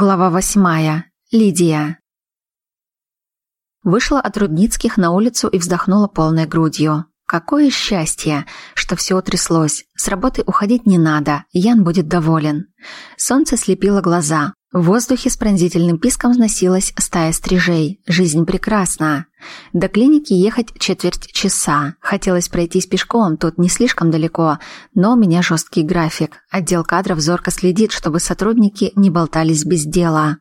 Глава восьмая. Лидия. Вышла от Рудницких на улицу и вздохнула полной грудью. Какое счастье, что все утряслось. С работы уходить не надо, Ян будет доволен. Солнце слепило глаза. В воздухе с пронзительным писком сносилась стая стрижей. Жизнь прекрасна. До клиники ехать четверть часа. Хотелось пройтись пешком, тут не слишком далеко, но у меня жесткий график. Отдел кадров зорко следит, чтобы сотрудники не болтались без дела.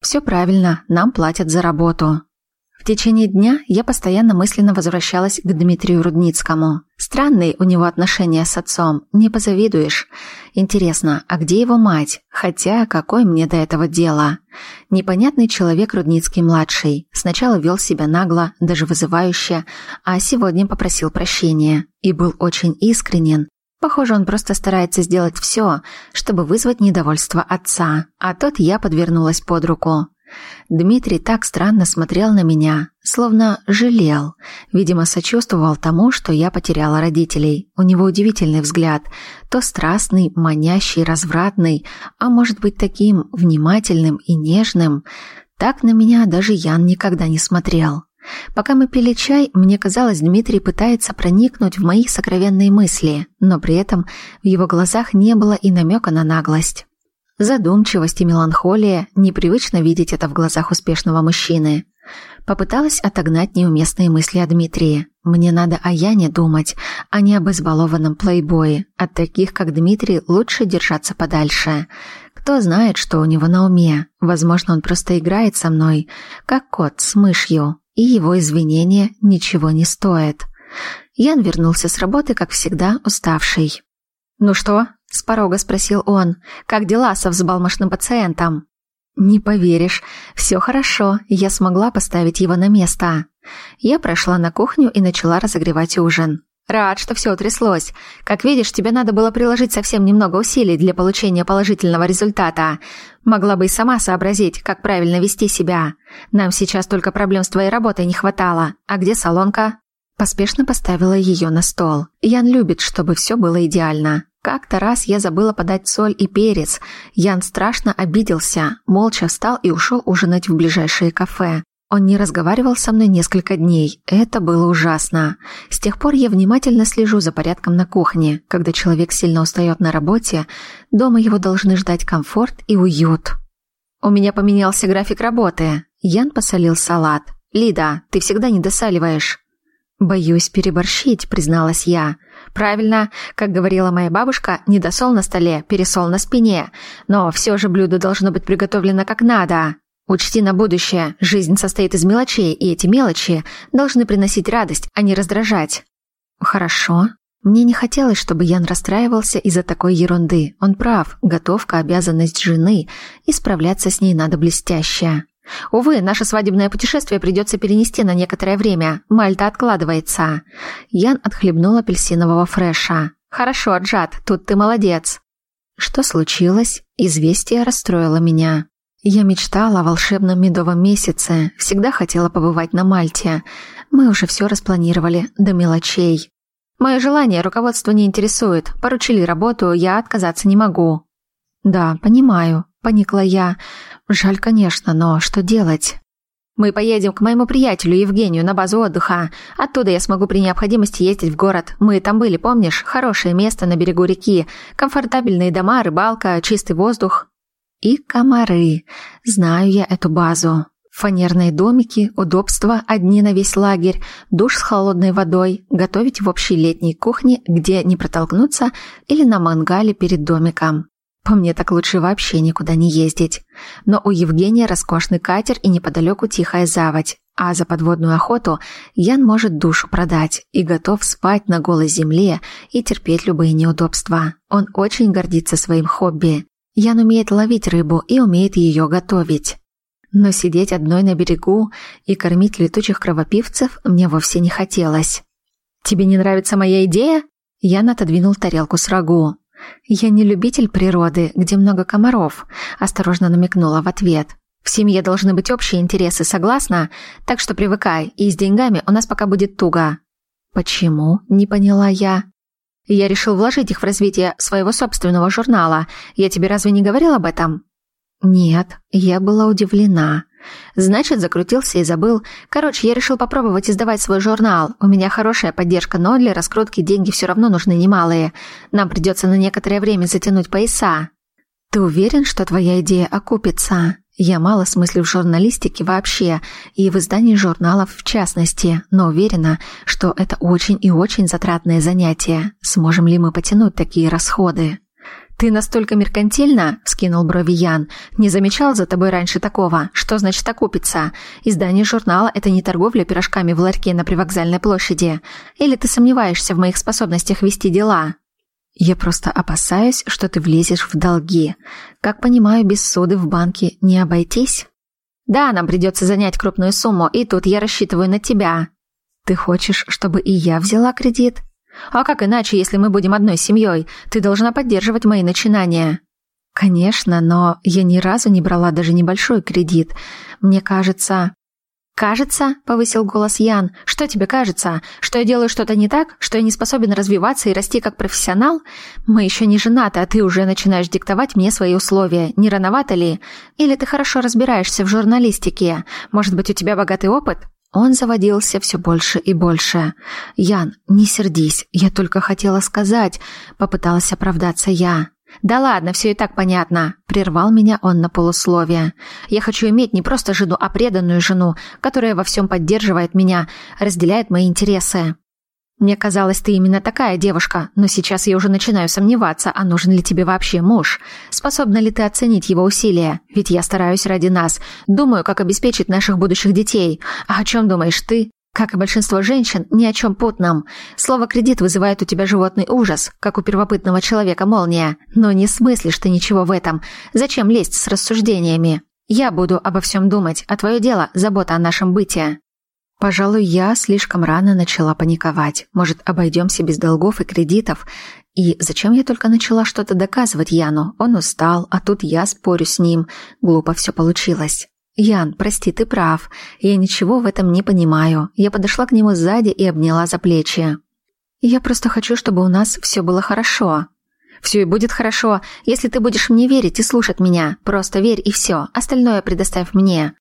Все правильно, нам платят за работу. В течение дня я постоянно мысленно возвращалась к Дмитрию Рудницкому. Странные у него отношения с отцом, не позавидуешь. Интересно, а где его мать? Хотя, какое мне до этого дело? Непонятный человек Рудницкий-младший. Сначала вел себя нагло, даже вызывающе, а сегодня попросил прощения. И был очень искренен. Похоже, он просто старается сделать все, чтобы вызвать недовольство отца. А тот я подвернулась под руку. Дмитрий так странно смотрел на меня, словно жалел. Видимо, сочувствовал тому, что я потеряла родителей. У него удивительный взгляд, то страстный, манящий, развратный, а может быть таким внимательным и нежным. Так на меня даже Ян никогда не смотрел. Пока мы пили чай, мне казалось, Дмитрий пытается проникнуть в мои сокровенные мысли, но при этом в его глазах не было и намека на наглость. Задумчивость и меланхолия, непривычно видеть это в глазах успешного мужчины. Попыталась отогнать неуместные мысли о Дмитрии. Мне надо о Яне думать, а не об избалованном плейбое. От таких, как Дмитрий, лучше держаться подальше. Кто знает, что у него на уме. Возможно, он просто играет со мной, как кот с мышью, и его извинения ничего не стоят. Ян вернулся с работы, как всегда, уставший. «Ну что, с порога спросил он. «Как дела со взбалмошным пациентом?» «Не поверишь. Все хорошо. Я смогла поставить его на место». Я прошла на кухню и начала разогревать ужин. «Рад, что все утряслось. Как видишь, тебе надо было приложить совсем немного усилий для получения положительного результата. Могла бы и сама сообразить, как правильно вести себя. Нам сейчас только проблем с твоей работой не хватало. А где салонка?» Поспешно поставила ее на стол. Ян любит, чтобы все было идеально. Как-то раз я забыла подать соль и перец. Ян страшно обиделся, молча встал и ушел ужинать в ближайшее кафе. Он не разговаривал со мной несколько дней. Это было ужасно. С тех пор я внимательно слежу за порядком на кухне. Когда человек сильно устает на работе, дома его должны ждать комфорт и уют. У меня поменялся график работы. Ян посолил салат. «Лида, ты всегда не досаливаешь». «Боюсь переборщить», — призналась я. «Правильно, как говорила моя бабушка, не досол на столе, пересол на спине. Но все же блюдо должно быть приготовлено как надо. Учти на будущее, жизнь состоит из мелочей, и эти мелочи должны приносить радость, а не раздражать». «Хорошо». Мне не хотелось, чтобы Ян расстраивался из-за такой ерунды. Он прав, готовка – обязанность жены, и справляться с ней надо блестяще. Увы, наше свадебное путешествие придется перенести на некоторое время. Мальта откладывается. Ян отхлебнул апельсинового фреша. Хорошо, Джад, тут ты молодец. Что случилось? Известие расстроило меня. Я мечтала о волшебном медовом месяце, всегда хотела побывать на Мальте. Мы уже все распланировали до мелочей. Мое желание руководство не интересует. Поручили работу, я отказаться не могу. Да, понимаю, поникла я. Жаль, конечно, но что делать? Мы поедем к моему приятелю Евгению на базу отдыха. Оттуда я смогу при необходимости ездить в город. Мы там были, помнишь? Хорошее место на берегу реки, комфортабельные дома, рыбалка, чистый воздух. И комары. Знаю я эту базу. Фанерные домики, удобства одни на весь лагерь, душ с холодной водой, готовить в общей летней кухне, где не протолкнуться, или на мангале перед домиком. По мне так лучше вообще никуда не ездить. Но у Евгения роскошный катер и неподалеку тихая заводь. А за подводную охоту Ян может душу продать и готов спать на голой земле и терпеть любые неудобства. Он очень гордится своим хобби. Ян умеет ловить рыбу и умеет ее готовить. Но сидеть одной на берегу и кормить летучих кровопивцев мне вовсе не хотелось. «Тебе не нравится моя идея?» Ян отодвинул тарелку с рагу. «Я не любитель природы, где много комаров», – осторожно намекнула в ответ. «В семье должны быть общие интересы, согласна? Так что привыкай, и с деньгами у нас пока будет туго». «Почему?» – не поняла я. «Я решил вложить их в развитие своего собственного журнала. Я тебе разве не говорил об этом?» Нет, я была удивлена. Значит, закрутился и забыл. Короче, я решил попробовать издавать свой журнал. У меня хорошая поддержка, но для раскрутки деньги все равно нужны немалые. Нам придется на некоторое время затянуть пояса. Ты уверен, что твоя идея окупится? Я мало смыслю в журналистике вообще и в издании журналов в частности, но уверена, что это очень и очень затратное занятие. Сможем ли мы потянуть такие расходы? «Ты настолько меркантильна?» – вскинул брови Ян. «Не замечал за тобой раньше такого? Что значит окупиться? Издание журнала – это не торговля пирожками в ларьке на привокзальной площади. Или ты сомневаешься в моих способностях вести дела?» «Я просто опасаюсь, что ты влезешь в долги. Как понимаю, без соды в банке не обойтись?» «Да, нам придется занять крупную сумму, и тут я рассчитываю на тебя». «Ты хочешь, чтобы и я взяла кредит?» А как иначе, если мы будем одной семьей? Ты должна поддерживать мои начинания». «Конечно, но я ни разу не брала даже небольшой кредит. Мне кажется...» «Кажется?» — повысил голос Ян. «Что тебе кажется? Что я делаю что-то не так? Что я не способен развиваться и расти как профессионал? Мы еще не женаты, а ты уже начинаешь диктовать мне свои условия. Не рановато ли? Или ты хорошо разбираешься в журналистике? Может быть, у тебя богатый опыт?» Он заводился все больше и больше. «Ян, не сердись, я только хотела сказать», — попыталась оправдаться я. «Да ладно, все и так понятно», — прервал меня он на полусловие. «Я хочу иметь не просто жену, а преданную жену, которая во всем поддерживает меня, разделяет мои интересы». Мне казалось, ты именно такая девушка, но сейчас я уже начинаю сомневаться, а нужен ли тебе вообще муж? Способна ли ты оценить его усилия? Ведь я стараюсь ради нас. Думаю, как обеспечить наших будущих детей. А о чем думаешь ты? Как и большинство женщин, ни о чем путном. Слово «кредит» вызывает у тебя животный ужас, как у первопытного человека молния. Но не смыслишь ты ничего в этом. Зачем лезть с рассуждениями? Я буду обо всем думать, а твое дело – забота о нашем бытии. Пожалуй, я слишком рано начала паниковать. Может, обойдемся без долгов и кредитов? И зачем я только начала что-то доказывать Яну? Он устал, а тут я спорю с ним. Глупо все получилось. «Ян, прости, ты прав. Я ничего в этом не понимаю». Я подошла к нему сзади и обняла за плечи. «Я просто хочу, чтобы у нас все было хорошо». «Все и будет хорошо, если ты будешь мне верить и слушать меня. Просто верь и все. Остальное предоставь мне».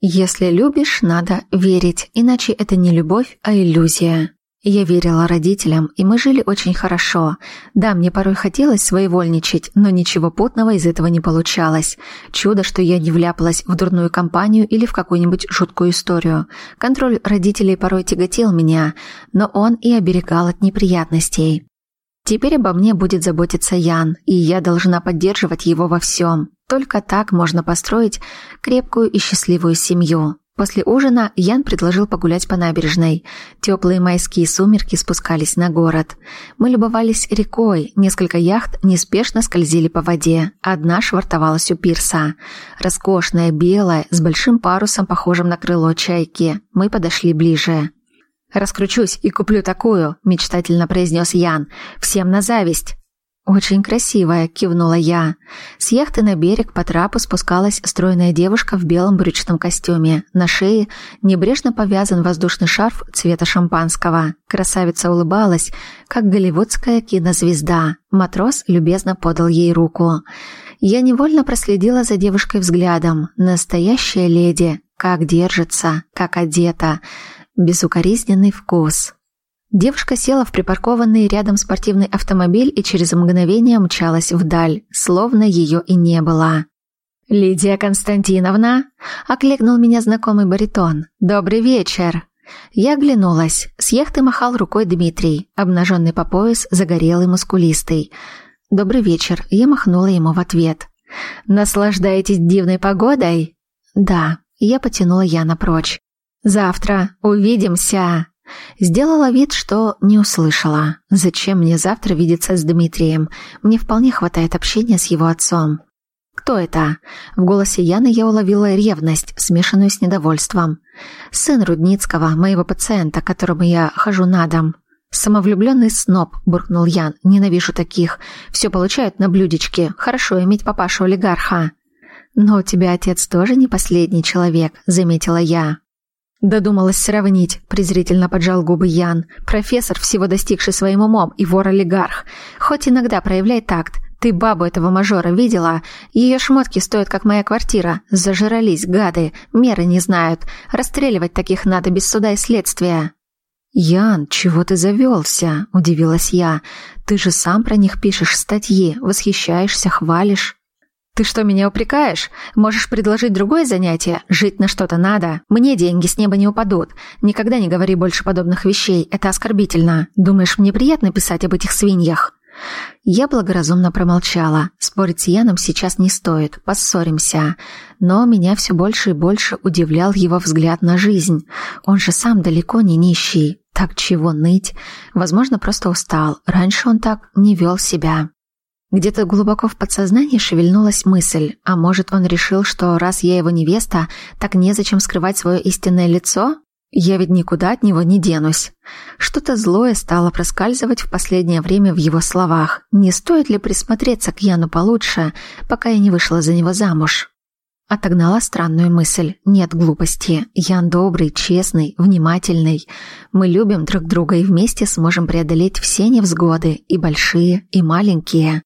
Если любишь, надо верить, иначе это не любовь, а иллюзия. Я верила родителям, и мы жили очень хорошо. Да, мне порой хотелось своевольничать, но ничего путного из этого не получалось. Чудо, что я не вляпалась в дурную компанию или в какую-нибудь жуткую историю. Контроль родителей порой тяготил меня, но он и оберегал от неприятностей. Теперь обо мне будет заботиться Ян, и я должна поддерживать его во всем. Только так можно построить крепкую и счастливую семью. После ужина Ян предложил погулять по набережной. Теплые майские сумерки спускались на город. Мы любовались рекой, несколько яхт неспешно скользили по воде. Одна швартовалась у пирса. Роскошная, белая, с большим парусом, похожим на крыло чайки. Мы подошли ближе. «Раскручусь и куплю такую», – мечтательно произнес Ян. «Всем на зависть». «Очень красивая», – кивнула я. С яхты на берег по трапу спускалась стройная девушка в белом брючном костюме. На шее небрежно повязан воздушный шарф цвета шампанского. Красавица улыбалась, как голливудская кинозвезда. Матрос любезно подал ей руку. Я невольно проследила за девушкой взглядом. Настоящая леди. Как держится, как одета безукоризненный вкус. Девушка села в припаркованный рядом спортивный автомобиль и через мгновение мчалась вдаль, словно ее и не было. «Лидия Константиновна!» — окликнул меня знакомый баритон. «Добрый вечер!» Я оглянулась. С яхты махал рукой Дмитрий, обнаженный по пояс, загорелый, мускулистый. «Добрый вечер!» — я махнула ему в ответ. «Наслаждаетесь дивной погодой?» «Да», — я потянула Яна прочь. Завтра увидимся. Сделала вид, что не услышала. Зачем мне завтра видеться с Дмитрием? Мне вполне хватает общения с его отцом. Кто это? В голосе Яны я уловила ревность, смешанную с недовольством. Сын Рудницкого, моего пациента, которому я хожу на дом. Самовлюбленный сноб, буркнул Ян. Ненавижу таких. Все получают на блюдечке. Хорошо иметь папашу олигарха. Но у тебя отец тоже не последний человек, заметила я. Додумалась сравнить, презрительно поджал губы Ян. Профессор, всего достигший своим умом, и вор-олигарх. Хоть иногда проявляй такт. Ты бабу этого мажора видела? Ее шмотки стоят, как моя квартира. Зажрались, гады. Меры не знают. Расстреливать таких надо без суда и следствия». «Ян, чего ты завелся?» – удивилась я. «Ты же сам про них пишешь статьи, восхищаешься, хвалишь». «Ты что, меня упрекаешь? Можешь предложить другое занятие? Жить на что-то надо. Мне деньги с неба не упадут. Никогда не говори больше подобных вещей, это оскорбительно. Думаешь, мне приятно писать об этих свиньях?» Я благоразумно промолчала. Спорить с Яном сейчас не стоит, поссоримся. Но меня все больше и больше удивлял его взгляд на жизнь. Он же сам далеко не нищий. Так чего ныть? Возможно, просто устал. Раньше он так не вел себя. Где-то глубоко в подсознании шевельнулась мысль, а может он решил, что раз я его невеста, так незачем скрывать свое истинное лицо? Я ведь никуда от него не денусь. Что-то злое стало проскальзывать в последнее время в его словах. Не стоит ли присмотреться к Яну получше, пока я не вышла за него замуж? Отогнала странную мысль. Нет глупости. Ян добрый, честный, внимательный. Мы любим друг друга и вместе сможем преодолеть все невзгоды, и большие, и маленькие.